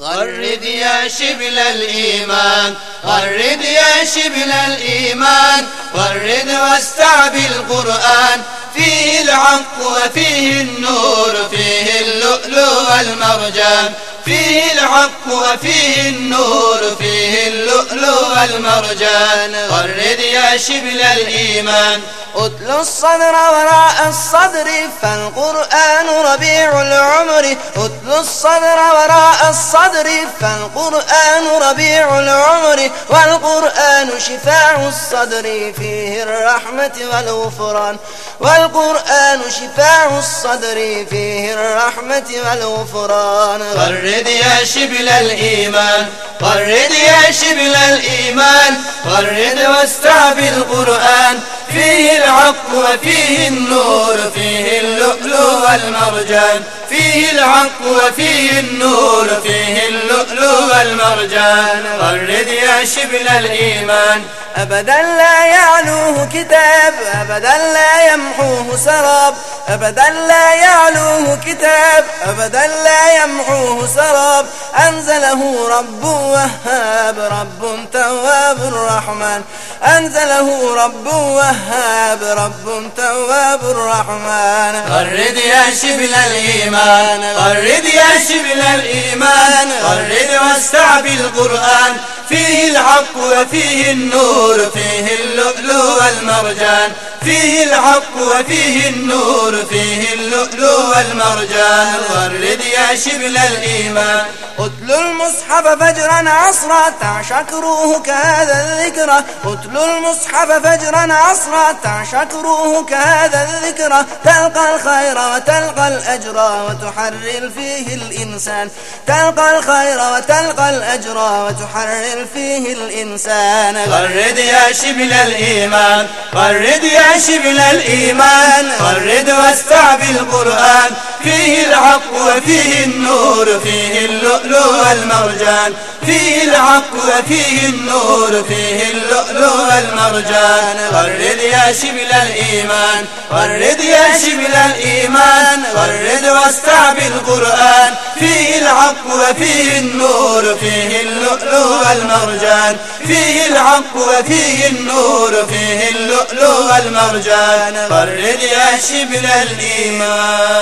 غرد يا شبل الإيمان غرد يا شبل الإيمان غرد واستعب القرآن فيه العق وفيه النور فيه اللؤلؤ والمرجان فيه الحق وفيه النور فيه اللؤلؤ والمرجان. غرد شبل الإيمان. أتل الصدر وراء الصدر فالقرآن ربيع العمر. أتل الصدر وراء الصدر فالقرآن ربيع العمر. والقرآن شفاع الصدر فيه الرحمة والغفران. والقرآن شفاع الصدر فيه الرحمة والغفران. غرد يا شبل الإيمان غرد يا شبل الإيمان غرد واستعب القرآن. فيه الحق وفيه النور فيه اللؤلؤ والمرجان. فيه الحق وفيه النور فيه اللؤلؤ والمرجان. غرد يا شبل الإيمان. أبدا لا يعلوه كتاب أبدا لا يمحوه سراب. أبدا لا يعلوه كتاب أبدا لا يمحوه سراب. أنزله رب وهاب رب تواب الرحمن. أنزله رب وهاب رب تواب الرحمن. غرد يا شبل الإيمان غرد يا شبل الإيمان غرد واستعب القرآن. فيه الحق وفيه النور فيه اللؤلؤ والمرجان. فيه الحق وفيه النور فيه اللؤلؤ والمرجان. غرد يا شبل الإيمان. أتل المصحف فجرا عصرا تعشق روحك هذا الذكرى أتل المصحف فجرا عصرا تعشق روحك هذا الذكرى تلقى الخير وتلقى الأجر وتحرر فيه الإنسان. تلقى الخير وتلقى الأجر وتحرر فيه الإنسان. غرد يا شبل الإيمان غرد يا شبل الإيمان. غرد واستعب القرآن فيه الحق وفيه النور فيه اللؤلؤ والمرجان. فيه الحق وفيه النور فيه اللؤلؤ والمرجان. غرد يا شبل الإيمان غرد يا شبل الإيمان. غرد واستعب القرآن. فيه الحق وفيه النور فيه اللؤلؤ والمرجان. فيه الحق وفيه النور فيه اللؤلؤ والمرجان. غرد يا شبل الإيمان.